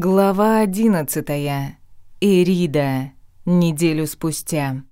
Глава 11. Эрида. Неделю спустя.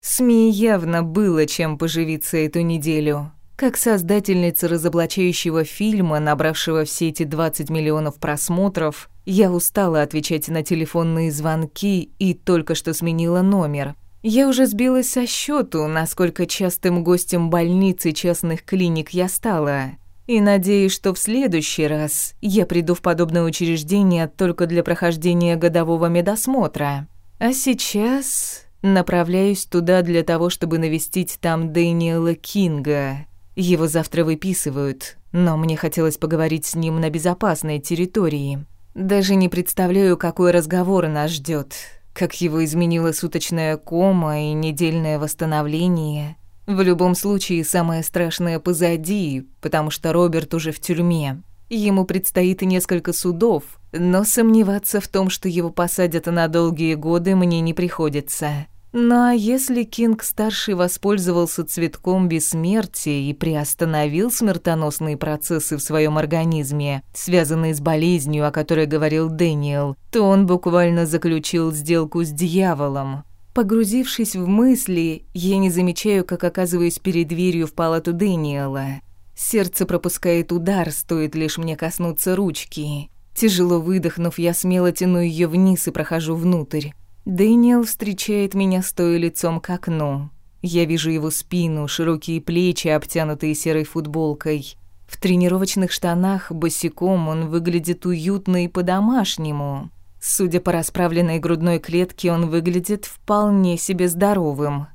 СМИ явно было чем поживиться эту неделю. Как создательница разоблачающего фильма, набравшего все эти 20 миллионов просмотров, я устала отвечать на телефонные звонки и только что сменила номер. Я уже сбилась со счету, насколько частым гостем больницы частных клиник я стала. И надеюсь, что в следующий раз я приду в подобное учреждение только для прохождения годового медосмотра. А сейчас направляюсь туда для того, чтобы навестить там Дэниела Кинга. Его завтра выписывают, но мне хотелось поговорить с ним на безопасной территории. Даже не представляю, какой разговор нас ждет, как его изменила суточная кома и недельное восстановление – в любом случае, самое страшное позади, потому что Роберт уже в тюрьме. Ему предстоит несколько судов, но сомневаться в том, что его посадят на долгие годы, мне не приходится. Но если Кинг-старший воспользовался цветком бессмертия и приостановил смертоносные процессы в своем организме, связанные с болезнью, о которой говорил Дэниел, то он буквально заключил сделку с дьяволом. Погрузившись в мысли, я не замечаю, как оказываюсь перед дверью в палату Дэниела. Сердце пропускает удар, стоит лишь мне коснуться ручки. Тяжело выдохнув, я смело тяну ее вниз и прохожу внутрь. Дэниел встречает меня стоя лицом к окну. Я вижу его спину, широкие плечи, обтянутые серой футболкой. В тренировочных штанах босиком он выглядит уютно и по-домашнему. Судя по расправленной грудной клетке, он выглядит вполне себе здоровым.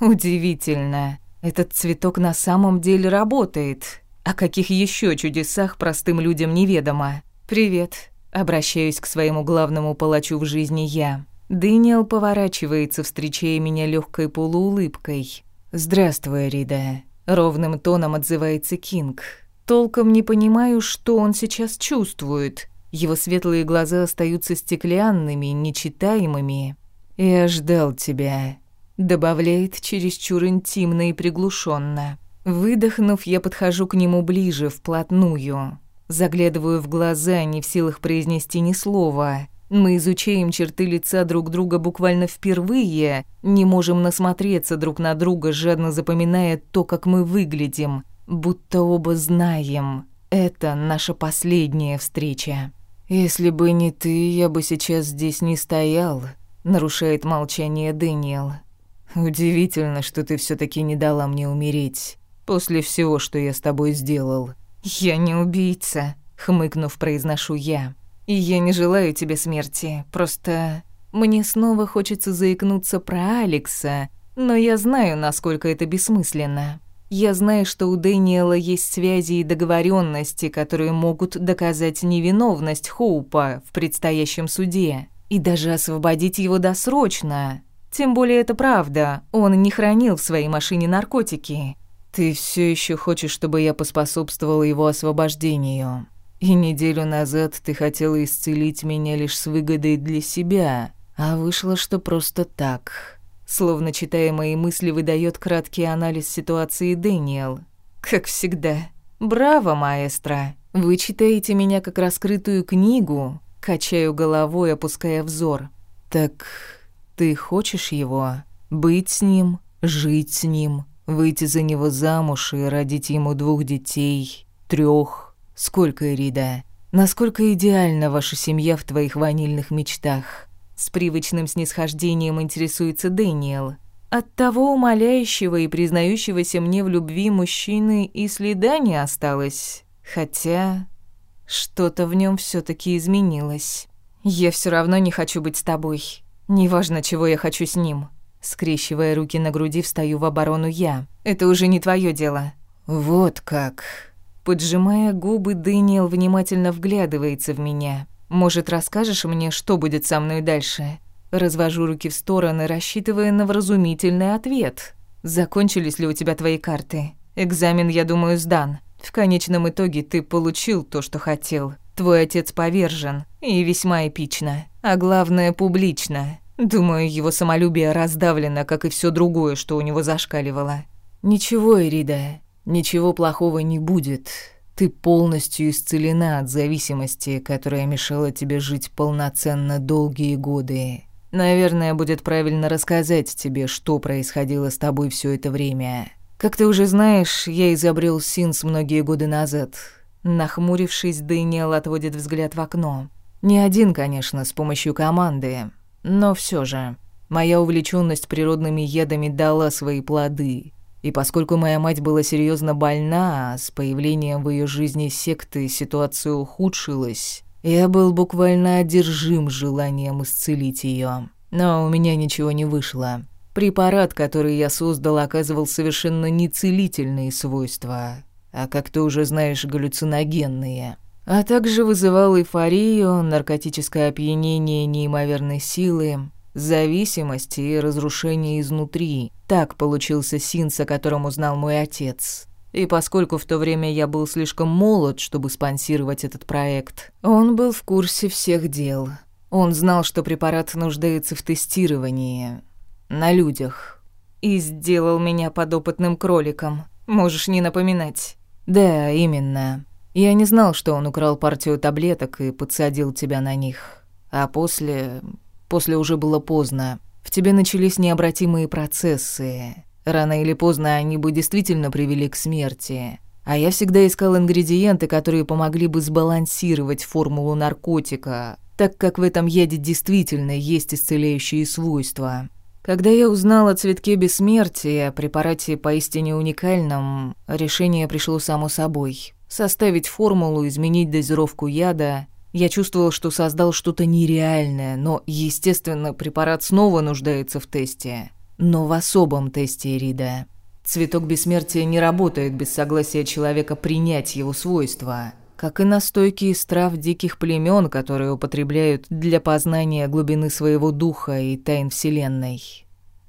Удивительно. Этот цветок на самом деле работает. О каких еще чудесах простым людям неведомо. «Привет», — обращаюсь к своему главному палачу в жизни я. Дэниел поворачивается, встречая меня легкой полуулыбкой. «Здравствуй, Рида», — ровным тоном отзывается Кинг. «Толком не понимаю, что он сейчас чувствует». Его светлые глаза остаются стеклянными, нечитаемыми. «Я ждал тебя», — добавляет чересчур интимно и приглушенно. Выдохнув, я подхожу к нему ближе, вплотную. Заглядываю в глаза, не в силах произнести ни слова. Мы изучаем черты лица друг друга буквально впервые, не можем насмотреться друг на друга, жадно запоминая то, как мы выглядим, будто оба знаем. Это наша последняя встреча. «Если бы не ты, я бы сейчас здесь не стоял», — нарушает молчание Дэниел. «Удивительно, что ты все таки не дала мне умереть, после всего, что я с тобой сделал». «Я не убийца», — хмыкнув, произношу я. «И я не желаю тебе смерти, просто...» Мне снова хочется заикнуться про Алекса, но я знаю, насколько это бессмысленно. Я знаю, что у Дэниела есть связи и договоренности, которые могут доказать невиновность Хоупа в предстоящем суде. И даже освободить его досрочно. Тем более это правда. Он не хранил в своей машине наркотики. Ты все еще хочешь, чтобы я поспособствовал его освобождению. И неделю назад ты хотела исцелить меня лишь с выгодой для себя. А вышло, что просто так. Словно читая мои мысли, выдает краткий анализ ситуации Дэниел. «Как всегда. Браво, маэстро! Вы читаете меня как раскрытую книгу?» Качаю головой, опуская взор. «Так ты хочешь его? Быть с ним? Жить с ним? Выйти за него замуж и родить ему двух детей? трех? Сколько, Ирида? Насколько идеальна ваша семья в твоих ванильных мечтах?» С привычным снисхождением интересуется Дэниел. От того умоляющего и признающегося мне в любви мужчины и следа не осталось. Хотя что-то в нем все таки изменилось. «Я все равно не хочу быть с тобой. Неважно, чего я хочу с ним». Скрещивая руки на груди, встаю в оборону я. «Это уже не твое дело». «Вот как». Поджимая губы, Дэниел внимательно вглядывается в меня. Может, расскажешь мне, что будет со мной дальше? Развожу руки в стороны, рассчитывая на вразумительный ответ. Закончились ли у тебя твои карты? Экзамен, я думаю, сдан. В конечном итоге ты получил то, что хотел. Твой отец повержен, и весьма эпично. А главное, публично. Думаю, его самолюбие раздавлено, как и все другое, что у него зашкаливало. Ничего, Ирида, ничего плохого не будет. Ты полностью исцелена от зависимости, которая мешала тебе жить полноценно долгие годы. Наверное, будет правильно рассказать тебе, что происходило с тобой все это время. Как ты уже знаешь, я изобрел Синс многие годы назад. Нахмурившись, Дэниел отводит взгляд в окно. Не один, конечно, с помощью команды, но все же. Моя увлеченность природными ядами дала свои плоды. И поскольку моя мать была серьезно больна, с появлением в ее жизни секты ситуация ухудшилась. Я был буквально одержим желанием исцелить ее. Но у меня ничего не вышло. Препарат, который я создал, оказывал совершенно нецелительные свойства, а, как ты уже знаешь, галлюциногенные. А также вызывал эйфорию, наркотическое опьянение неимоверной силы, зависимости и разрушения изнутри. Так получился Синс, о котором узнал мой отец. И поскольку в то время я был слишком молод, чтобы спонсировать этот проект, он был в курсе всех дел. Он знал, что препарат нуждается в тестировании. На людях. И сделал меня подопытным кроликом. Можешь не напоминать. Да, именно. Я не знал, что он украл партию таблеток и подсадил тебя на них. А после После уже было поздно. В тебе начались необратимые процессы. Рано или поздно они бы действительно привели к смерти. А я всегда искал ингредиенты, которые помогли бы сбалансировать формулу наркотика, так как в этом яде действительно есть исцеляющие свойства. Когда я узнал о цветке бессмертия, препарате поистине уникальном, решение пришло само собой. Составить формулу, изменить дозировку яда я чувствовал, что создал что-то нереальное, но, естественно, препарат снова нуждается в тесте. Но в особом тесте Рида. Цветок бессмертия не работает без согласия человека принять его свойства, как и настойки из трав диких племен, которые употребляют для познания глубины своего духа и тайн Вселенной.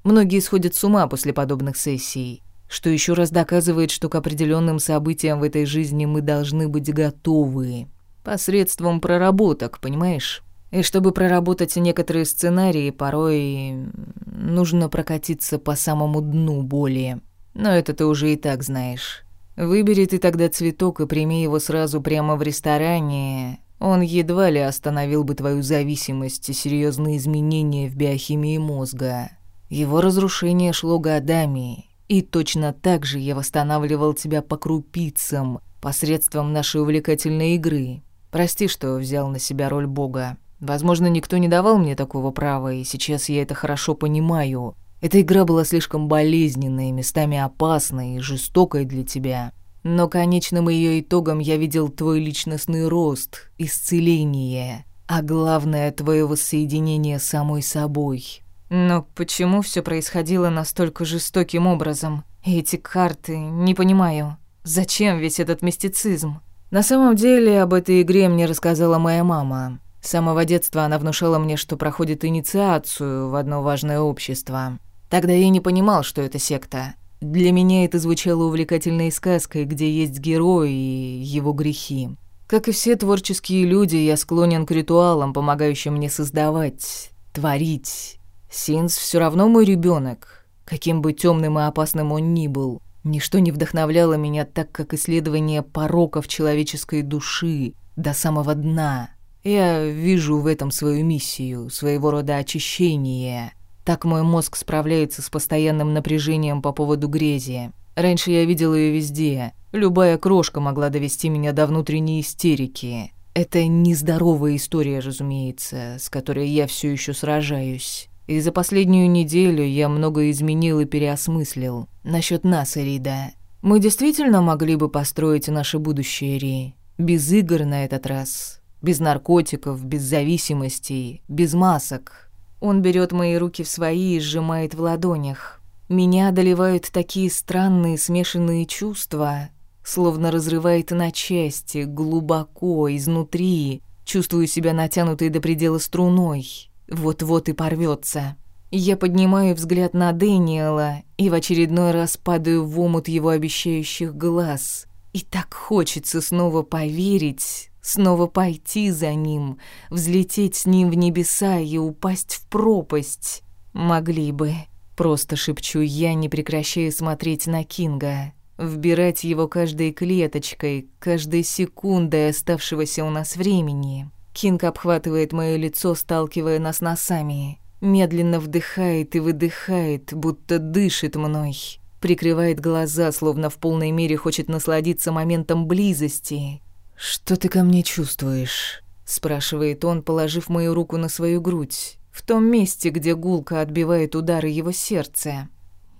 Многие сходят с ума после подобных сессий, что еще раз доказывает, что к определенным событиям в этой жизни мы должны быть готовы посредством проработок, понимаешь? И чтобы проработать некоторые сценарии, порой нужно прокатиться по самому дну более. Но это ты уже и так знаешь. Выбери ты тогда цветок и прими его сразу прямо в ресторане. Он едва ли остановил бы твою зависимость и серьезные изменения в биохимии мозга. Его разрушение шло годами. И точно так же я восстанавливал тебя по крупицам посредством нашей увлекательной игры. Прости, что взял на себя роль Бога. Возможно, никто не давал мне такого права, и сейчас я это хорошо понимаю. Эта игра была слишком болезненной, местами опасной и жестокой для тебя. Но конечным ее итогом я видел твой личностный рост, исцеление, а главное — твое воссоединение с самой собой. Но почему все происходило настолько жестоким образом? Эти карты, не понимаю. Зачем весь этот мистицизм? На самом деле об этой игре мне рассказала моя мама. С самого детства она внушала мне, что проходит инициацию в одно важное общество. Тогда я не понимал, что это секта. Для меня это звучало увлекательной сказкой, где есть герой и его грехи. Как и все творческие люди, я склонен к ритуалам, помогающим мне создавать, творить. Синс все равно мой ребенок, каким бы темным и опасным он ни был. Ничто не вдохновляло меня так, как исследование пороков человеческой души до самого дна. Я вижу в этом свою миссию, своего рода очищение. Так мой мозг справляется с постоянным напряжением по поводу грязи. Раньше я видел ее везде. Любая крошка могла довести меня до внутренней истерики. Это нездоровая история, разумеется, с которой я все еще сражаюсь. И за последнюю неделю я многое изменил и переосмыслил. Насчет нас, Эрида. Мы действительно могли бы построить наше будущее, Ри. Без игр на этот раз. Без наркотиков, без зависимостей, без масок. Он берет мои руки в свои и сжимает в ладонях. Меня одолевают такие странные смешанные чувства, словно разрывает на части, глубоко, изнутри. Чувствую себя натянутой до предела струной вот-вот и порвется. Я поднимаю взгляд на Дэниела и в очередной раз падаю в омут его обещающих глаз. И так хочется снова поверить, снова пойти за ним, взлететь с ним в небеса и упасть в пропасть. Могли бы. Просто шепчу я, не прекращая смотреть на Кинга, вбирать его каждой клеточкой, каждой секундой оставшегося у нас времени. Кинг обхватывает мое лицо, сталкивая нас носами. Медленно вдыхает и выдыхает, будто дышит мной. Прикрывает глаза, словно в полной мере хочет насладиться моментом близости. «Что ты ко мне чувствуешь?» – спрашивает он, положив мою руку на свою грудь, в том месте, где гулка отбивает удары его сердца.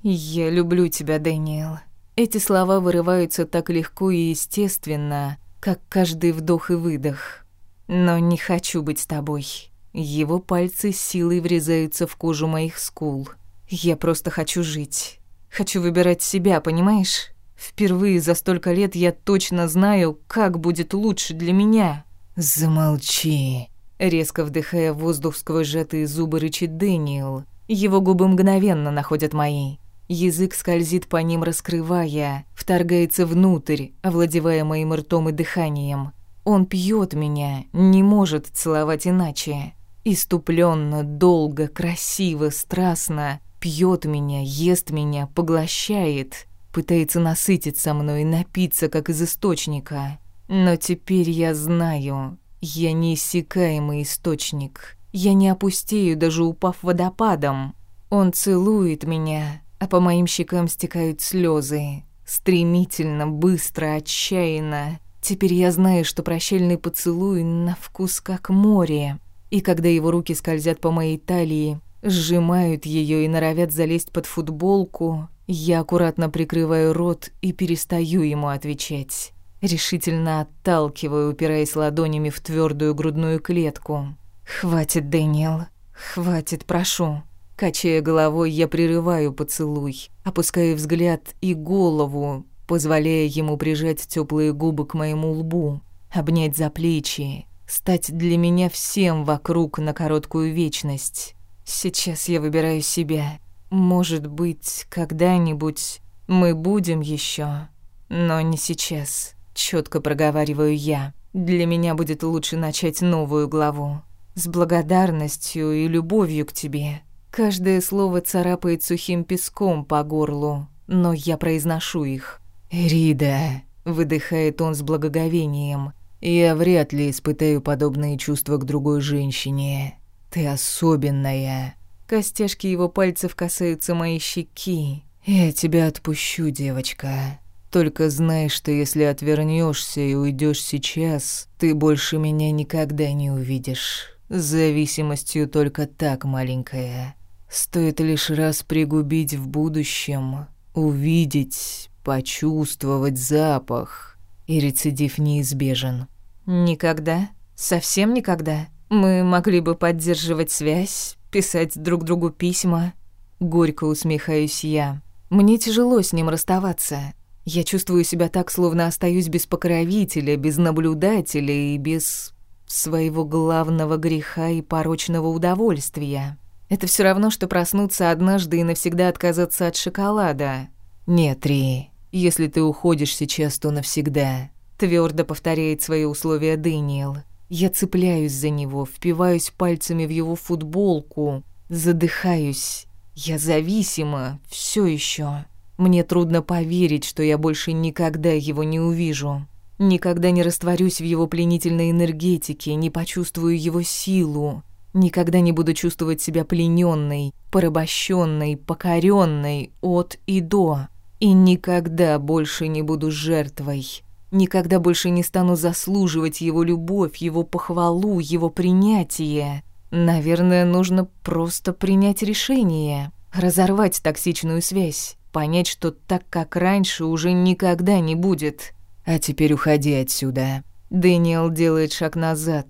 «Я люблю тебя, Дэниел». Эти слова вырываются так легко и естественно, как каждый вдох и выдох но не хочу быть с тобой. Его пальцы силой врезаются в кожу моих скул. Я просто хочу жить. Хочу выбирать себя, понимаешь? Впервые за столько лет я точно знаю, как будет лучше для меня. Замолчи. Резко вдыхая воздух сквозь сжатые зубы, рычит Дэниел. Его губы мгновенно находят мои. Язык скользит по ним, раскрывая, вторгается внутрь, овладевая моим ртом и дыханием. Он пьет меня, не может целовать иначе. Иступленно, долго, красиво, страстно. Пьет меня, ест меня, поглощает. Пытается насытиться мной, напиться, как из источника. Но теперь я знаю, я неиссякаемый источник. Я не опустею, даже упав водопадом. Он целует меня, а по моим щекам стекают слезы. Стремительно, быстро, отчаянно. Теперь я знаю, что прощальный поцелуй на вкус как море. И когда его руки скользят по моей талии, сжимают ее и норовят залезть под футболку, я аккуратно прикрываю рот и перестаю ему отвечать. Решительно отталкиваю, упираясь ладонями в твердую грудную клетку. «Хватит, Дэниел. Хватит, прошу». Качая головой, я прерываю поцелуй, опускаю взгляд и голову, позволяя ему прижать теплые губы к моему лбу, обнять за плечи, стать для меня всем вокруг на короткую вечность. Сейчас я выбираю себя. Может быть, когда-нибудь мы будем еще, но не сейчас, четко проговариваю я. Для меня будет лучше начать новую главу. С благодарностью и любовью к тебе. Каждое слово царапает сухим песком по горлу, но я произношу их. «Рида!» — выдыхает он с благоговением. «Я вряд ли испытаю подобные чувства к другой женщине. Ты особенная!» Костяшки его пальцев касаются моей щеки. «Я тебя отпущу, девочка. Только знай, что если отвернешься и уйдешь сейчас, ты больше меня никогда не увидишь. С зависимостью только так, маленькая. Стоит лишь раз пригубить в будущем, увидеть, почувствовать запах. И рецидив неизбежен. Никогда? Совсем никогда? Мы могли бы поддерживать связь, писать друг другу письма. Горько усмехаюсь я. Мне тяжело с ним расставаться. Я чувствую себя так, словно остаюсь без покровителя, без наблюдателя и без своего главного греха и порочного удовольствия. Это все равно, что проснуться однажды и навсегда отказаться от шоколада. Нет, Ри, если ты уходишь сейчас, то навсегда», — твердо повторяет свои условия Дэниел. Я цепляюсь за него, впиваюсь пальцами в его футболку, задыхаюсь. Я зависима, все еще. Мне трудно поверить, что я больше никогда его не увижу. Никогда не растворюсь в его пленительной энергетике, не почувствую его силу. Никогда не буду чувствовать себя плененной, порабощенной, покоренной от и до. И никогда больше не буду жертвой. Никогда больше не стану заслуживать его любовь, его похвалу, его принятие. Наверное, нужно просто принять решение, разорвать токсичную связь, понять, что так, как раньше, уже никогда не будет. А теперь уходи отсюда. Дэниел делает шаг назад.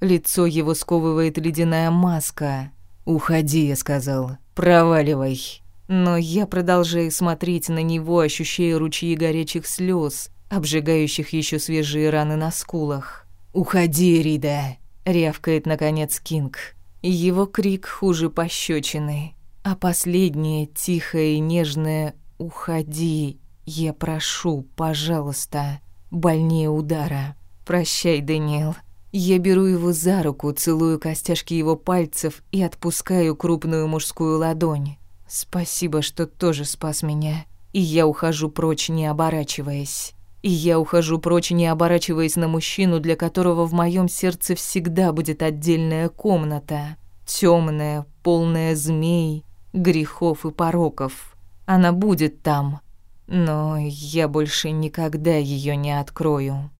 Лицо его сковывает ледяная маска. «Уходи», — я сказал. «Проваливай». Но я продолжаю смотреть на него, ощущая ручьи горячих слез, обжигающих еще свежие раны на скулах. «Уходи, Рида!» — рявкает, наконец, Кинг. Его крик хуже пощечины, а последнее, тихое и нежное «Уходи! Я прошу, пожалуйста!» больнее удара. «Прощай, Дэниел!» Я беру его за руку, целую костяшки его пальцев и отпускаю крупную мужскую ладонь. Спасибо, что тоже спас меня. И я ухожу прочь, не оборачиваясь. И я ухожу прочь, не оборачиваясь на мужчину, для которого в моем сердце всегда будет отдельная комната. Темная, полная змей, грехов и пороков. Она будет там, но я больше никогда ее не открою.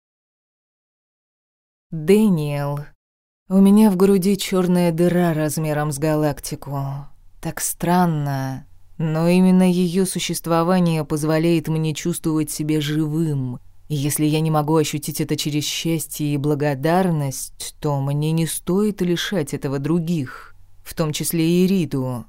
Дэниел. У меня в груди черная дыра размером с галактику. Так странно, но именно ее существование позволяет мне чувствовать себя живым. И если я не могу ощутить это через счастье и благодарность, то мне не стоит лишать этого других, в том числе и Риту.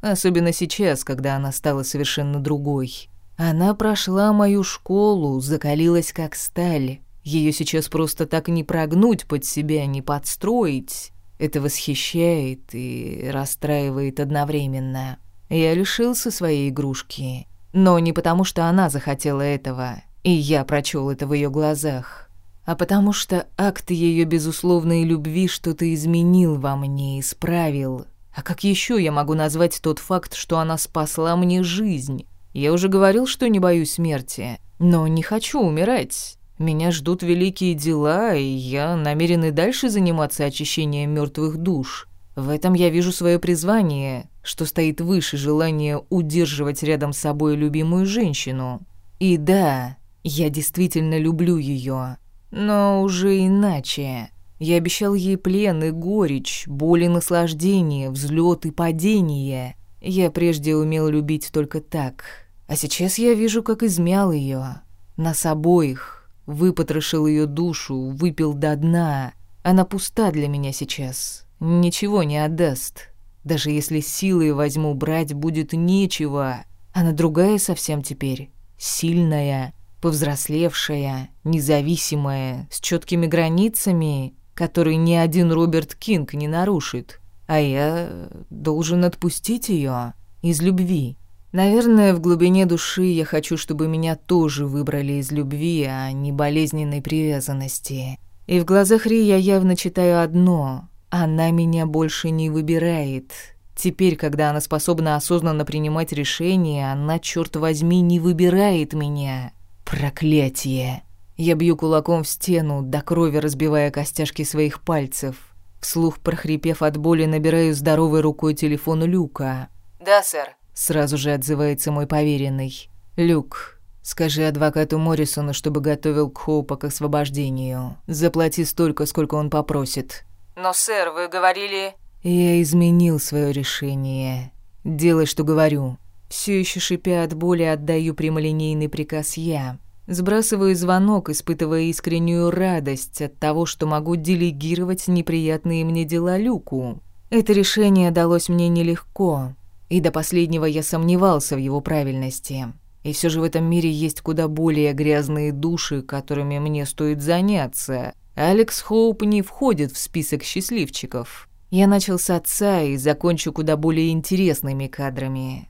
Особенно сейчас, когда она стала совершенно другой. Она прошла мою школу, закалилась как сталь. Ее сейчас просто так не прогнуть под себя, не подстроить. Это восхищает и расстраивает одновременно. Я лишился своей игрушки, но не потому, что она захотела этого, и я прочел это в ее глазах, а потому что акт ее безусловной любви что-то изменил во мне, и исправил. А как еще я могу назвать тот факт, что она спасла мне жизнь? Я уже говорил, что не боюсь смерти, но не хочу умирать. Меня ждут великие дела, и я намерен и дальше заниматься очищением мертвых душ. В этом я вижу свое призвание, что стоит выше желания удерживать рядом с собой любимую женщину. И да, я действительно люблю ее, но уже иначе. Я обещал ей плен и горечь, боль и наслаждение, взлет и падение. Я прежде умел любить только так, а сейчас я вижу, как измял ее. Нас обоих выпотрошил ее душу, выпил до дна. Она пуста для меня сейчас, ничего не отдаст. Даже если силы возьму, брать будет нечего. Она другая совсем теперь, сильная, повзрослевшая, независимая, с четкими границами, которые ни один Роберт Кинг не нарушит. А я должен отпустить ее из любви. Наверное, в глубине души я хочу, чтобы меня тоже выбрали из любви, а не болезненной привязанности. И в глазах Ри я явно читаю одно — она меня больше не выбирает. Теперь, когда она способна осознанно принимать решения, она, черт возьми, не выбирает меня. Проклятие. Я бью кулаком в стену, до крови разбивая костяшки своих пальцев. Вслух прохрипев от боли, набираю здоровой рукой телефон Люка. «Да, сэр». Сразу же отзывается мой поверенный. «Люк, скажи адвокату Моррисону, чтобы готовил Кхоупа к освобождению. Заплати столько, сколько он попросит». «Но, сэр, вы говорили...» «Я изменил свое решение. Делай, что говорю». Все еще шипя от боли, отдаю прямолинейный приказ я. Сбрасываю звонок, испытывая искреннюю радость от того, что могу делегировать неприятные мне дела Люку. Это решение далось мне нелегко. И до последнего я сомневался в его правильности. И все же в этом мире есть куда более грязные души, которыми мне стоит заняться. Алекс Хоуп не входит в список счастливчиков. Я начал с отца и закончу куда более интересными кадрами.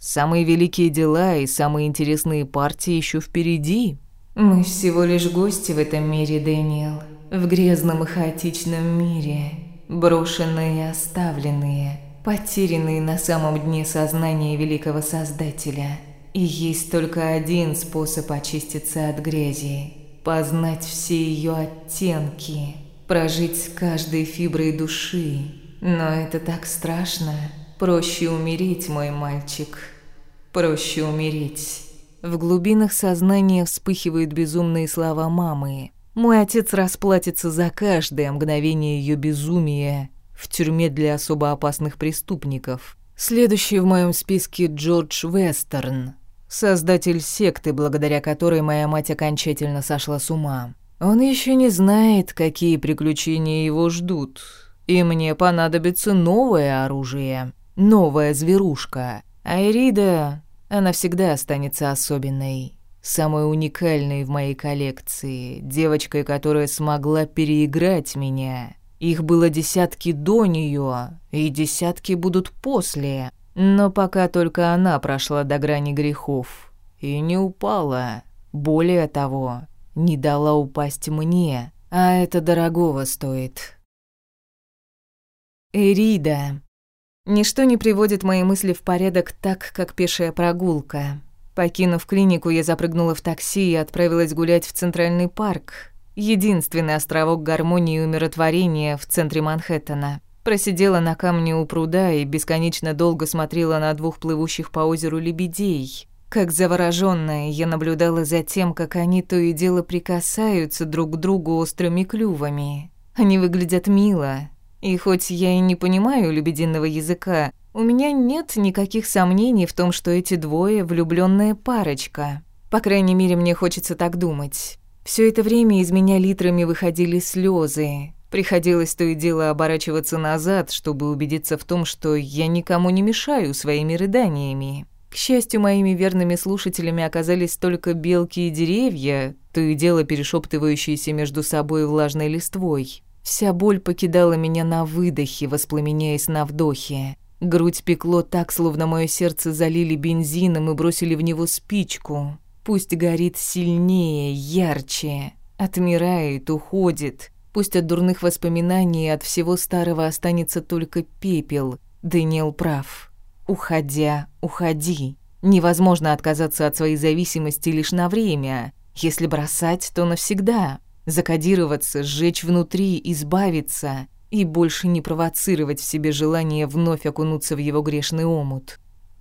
Самые великие дела и самые интересные партии еще впереди. Мы всего лишь гости в этом мире, Дэниел. В грязном и хаотичном мире. Брошенные и оставленные – потерянные на самом дне сознания великого Создателя. И есть только один способ очиститься от грязи – познать все ее оттенки, прожить каждой фиброй души. Но это так страшно. Проще умереть, мой мальчик. Проще умереть. В глубинах сознания вспыхивают безумные слова мамы. Мой отец расплатится за каждое мгновение ее безумия в тюрьме для особо опасных преступников. Следующий в моем списке Джордж Вестерн, создатель секты, благодаря которой моя мать окончательно сошла с ума. Он еще не знает, какие приключения его ждут, и мне понадобится новое оружие, новая зверушка. Айрида, она всегда останется особенной, самой уникальной в моей коллекции, девочкой, которая смогла переиграть меня. Их было десятки до нее, и десятки будут после. Но пока только она прошла до грани грехов и не упала. Более того, не дала упасть мне, а это дорогого стоит. Эрида. Ничто не приводит мои мысли в порядок так, как пешая прогулка. Покинув клинику, я запрыгнула в такси и отправилась гулять в Центральный парк, единственный островок гармонии и умиротворения в центре Манхэттена. Просидела на камне у пруда и бесконечно долго смотрела на двух плывущих по озеру лебедей. Как заворожённая, я наблюдала за тем, как они то и дело прикасаются друг к другу острыми клювами. Они выглядят мило. И хоть я и не понимаю лебединого языка, у меня нет никаких сомнений в том, что эти двое – влюбленная парочка. По крайней мере, мне хочется так думать. Все это время из меня литрами выходили слезы. Приходилось то и дело оборачиваться назад, чтобы убедиться в том, что я никому не мешаю своими рыданиями. К счастью, моими верными слушателями оказались только белки и деревья, то и дело перешептывающиеся между собой влажной листвой. Вся боль покидала меня на выдохе, воспламеняясь на вдохе. Грудь пекло так, словно мое сердце залили бензином и бросили в него спичку. Пусть горит сильнее, ярче, отмирает, уходит. Пусть от дурных воспоминаний от всего старого останется только пепел. Дэниел прав. Уходя, уходи. Невозможно отказаться от своей зависимости лишь на время. Если бросать, то навсегда. Закодироваться, сжечь внутри, избавиться и больше не провоцировать в себе желание вновь окунуться в его грешный омут.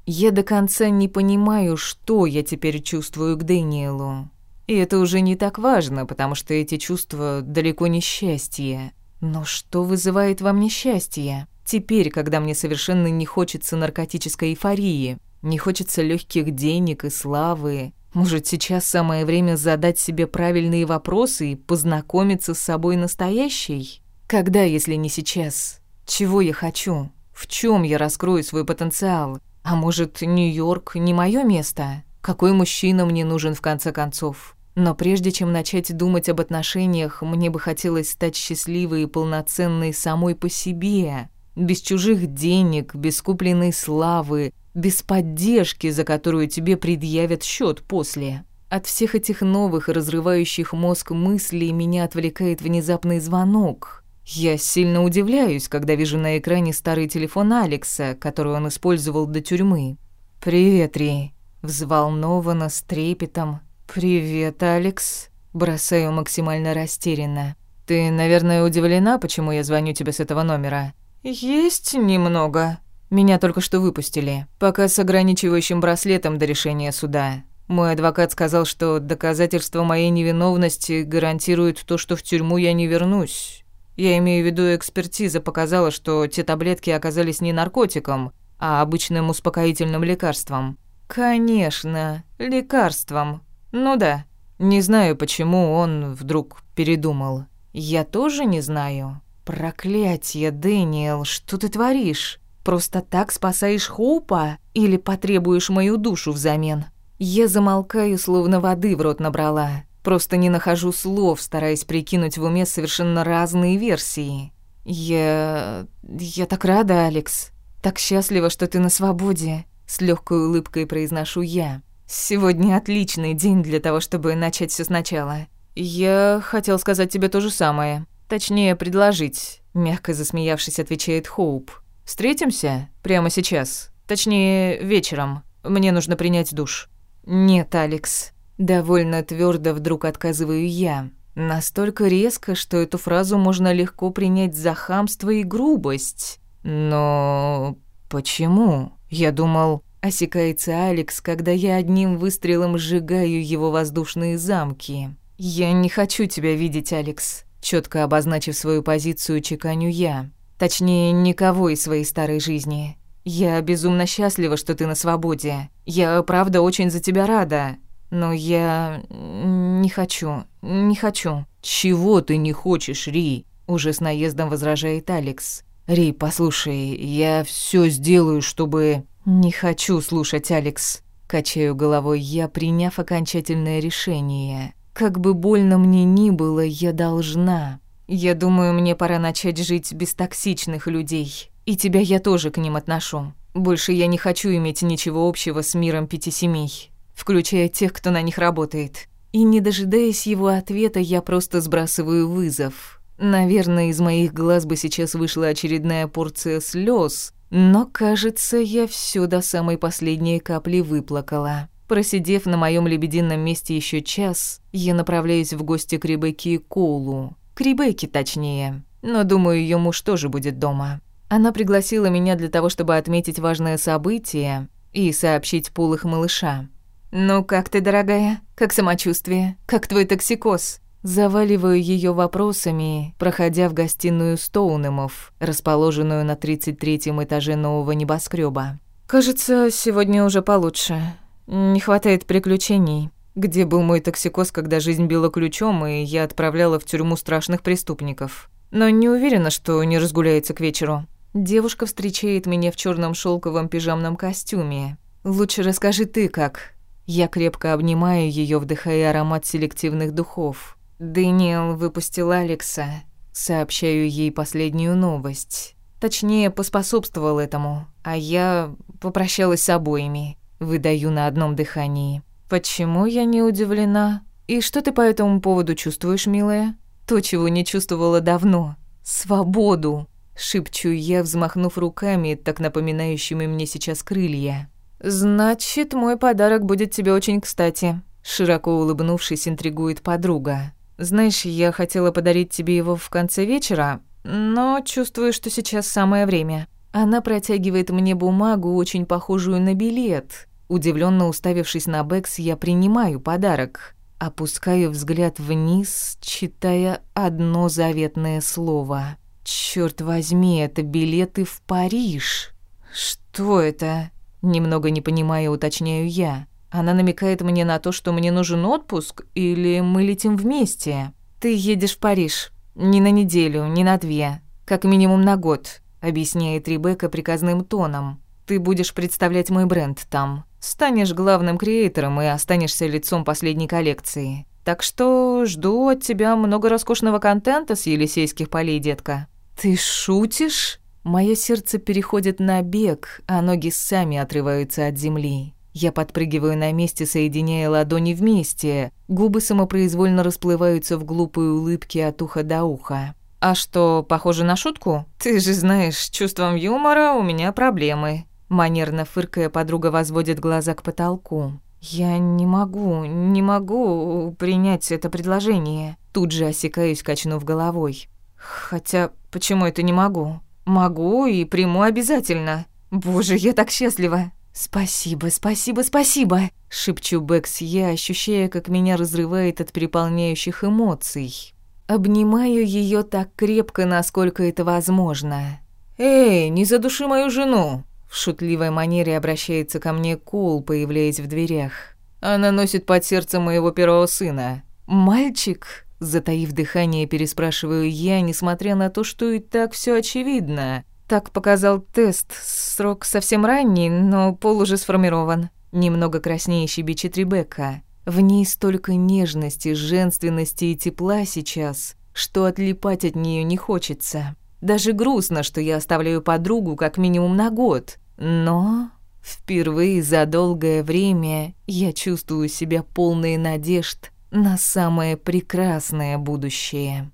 Я до конца не понимаю, что я теперь чувствую к Дэниелу. И это уже не так важно, потому что эти чувства далеко не счастье. Но что вызывает во мне счастье? Теперь, когда мне совершенно не хочется наркотической эйфории, не хочется легких денег и славы, может, сейчас самое время задать себе правильные вопросы и познакомиться с собой настоящей? Когда, если не сейчас? Чего я хочу? В чем я раскрою свой потенциал? А может, Нью-Йорк не мое место? Какой мужчина мне нужен в конце концов? Но прежде чем начать думать об отношениях, мне бы хотелось стать счастливой и полноценной самой по себе, без чужих денег, без купленной славы, без поддержки, за которую тебе предъявят счет после. От всех этих новых, разрывающих мозг мыслей меня отвлекает внезапный звонок. Я сильно удивляюсь, когда вижу на экране старый телефон Алекса, который он использовал до тюрьмы. «Привет, Ри!» Взволнованно, с трепетом. «Привет, Алекс!» Бросаю максимально растерянно. «Ты, наверное, удивлена, почему я звоню тебе с этого номера?» «Есть немного. Меня только что выпустили. Пока с ограничивающим браслетом до решения суда. Мой адвокат сказал, что доказательства моей невиновности гарантируют то, что в тюрьму я не вернусь. Я имею в виду, экспертиза показала, что те таблетки оказались не наркотиком, а обычным успокоительным лекарством. Конечно, лекарством. Ну да. Не знаю, почему он вдруг передумал. Я тоже не знаю. Проклятье, Дэниел, что ты творишь? Просто так спасаешь Хоупа или потребуешь мою душу взамен? Я замолкаю, словно воды в рот набрала. Просто не нахожу слов, стараясь прикинуть в уме совершенно разные версии. Я... я так рада, Алекс. Так счастлива, что ты на свободе. С легкой улыбкой произношу я. Сегодня отличный день для того, чтобы начать все сначала. Я хотел сказать тебе то же самое. Точнее, предложить. Мягко засмеявшись, отвечает Хоуп. Встретимся? Прямо сейчас. Точнее, вечером. Мне нужно принять душ. Нет, Алекс. Довольно твердо вдруг отказываю я. Настолько резко, что эту фразу можно легко принять за хамство и грубость. Но почему? Я думал, осекается Алекс, когда я одним выстрелом сжигаю его воздушные замки. Я не хочу тебя видеть, Алекс, четко обозначив свою позицию, чеканю я. Точнее, никого из своей старой жизни. Я безумно счастлива, что ты на свободе. Я правда очень за тебя рада. Но я не хочу, не хочу. Чего ты не хочешь, Ри? Уже с наездом возражает Алекс. Ри, послушай, я все сделаю, чтобы... Не хочу слушать, Алекс. Качаю головой я, приняв окончательное решение. Как бы больно мне ни было, я должна. Я думаю, мне пора начать жить без токсичных людей. И тебя я тоже к ним отношу. Больше я не хочу иметь ничего общего с миром пяти семей включая тех, кто на них работает. И не дожидаясь его ответа, я просто сбрасываю вызов. Наверное, из моих глаз бы сейчас вышла очередная порция слез, но, кажется, я всё до самой последней капли выплакала. Просидев на моём лебедином месте ещё час, я направляюсь в гости к Ребекке и Коулу, К Ребекке, точнее. Но, думаю, её муж тоже будет дома. Она пригласила меня для того, чтобы отметить важное событие и сообщить полых малыша. «Ну как ты, дорогая? Как самочувствие? Как твой токсикоз?» Заваливаю ее вопросами, проходя в гостиную Стоунемов, расположенную на 33-м этаже нового небоскреба. «Кажется, сегодня уже получше. Не хватает приключений. Где был мой токсикоз, когда жизнь била ключом, и я отправляла в тюрьму страшных преступников? Но не уверена, что не разгуляется к вечеру. Девушка встречает меня в черном шелковом пижамном костюме. Лучше расскажи ты, как...» Я крепко обнимаю ее, вдыхая аромат селективных духов. «Дэниел выпустил Алекса», — сообщаю ей последнюю новость. Точнее, поспособствовал этому, а я попрощалась с обоими. Выдаю на одном дыхании. «Почему я не удивлена? И что ты по этому поводу чувствуешь, милая?» «То, чего не чувствовала давно. Свободу!» — шепчу я, взмахнув руками, так напоминающими мне сейчас крылья. «Значит, мой подарок будет тебе очень кстати», — широко улыбнувшись, интригует подруга. «Знаешь, я хотела подарить тебе его в конце вечера, но чувствую, что сейчас самое время». Она протягивает мне бумагу, очень похожую на билет. Удивленно уставившись на Бэкс, я принимаю подарок. Опускаю взгляд вниз, читая одно заветное слово. «Чёрт возьми, это билеты в Париж!» «Что это?» Немного не понимая, уточняю я. Она намекает мне на то, что мне нужен отпуск, или мы летим вместе. Ты едешь в Париж. Не на неделю, не на две. Как минимум на год, объясняет Ребекка приказным тоном. Ты будешь представлять мой бренд там. Станешь главным креатором и останешься лицом последней коллекции. Так что жду от тебя много роскошного контента с Елисейских полей, детка». «Ты шутишь?» Мое сердце переходит на бег, а ноги сами отрываются от земли. Я подпрыгиваю на месте, соединяя ладони вместе. Губы самопроизвольно расплываются в глупые улыбки от уха до уха. «А что, похоже на шутку? Ты же знаешь, с чувством юмора у меня проблемы». Манерно фыркая, подруга возводит глаза к потолку. «Я не могу, не могу принять это предложение». Тут же осекаюсь, качнув головой. «Хотя, почему это не могу?» Могу и приму обязательно. Боже, я так счастлива. Спасибо, спасибо, спасибо. Шепчу Бэкс я, ощущая, как меня разрывает от переполняющих эмоций. Обнимаю ее так крепко, насколько это возможно. «Эй, не задуши мою жену!» В шутливой манере обращается ко мне Кул, появляясь в дверях. «Она носит под сердце моего первого сына». «Мальчик?» Затаив дыхание, переспрашиваю я, несмотря на то, что и так все очевидно. Так показал тест. Срок совсем ранний, но пол уже сформирован. Немного краснее щебечет Ребекка. В ней столько нежности, женственности и тепла сейчас, что отлипать от нее не хочется. Даже грустно, что я оставляю подругу как минимум на год. Но впервые за долгое время я чувствую себя полной надежд на самое прекрасное будущее.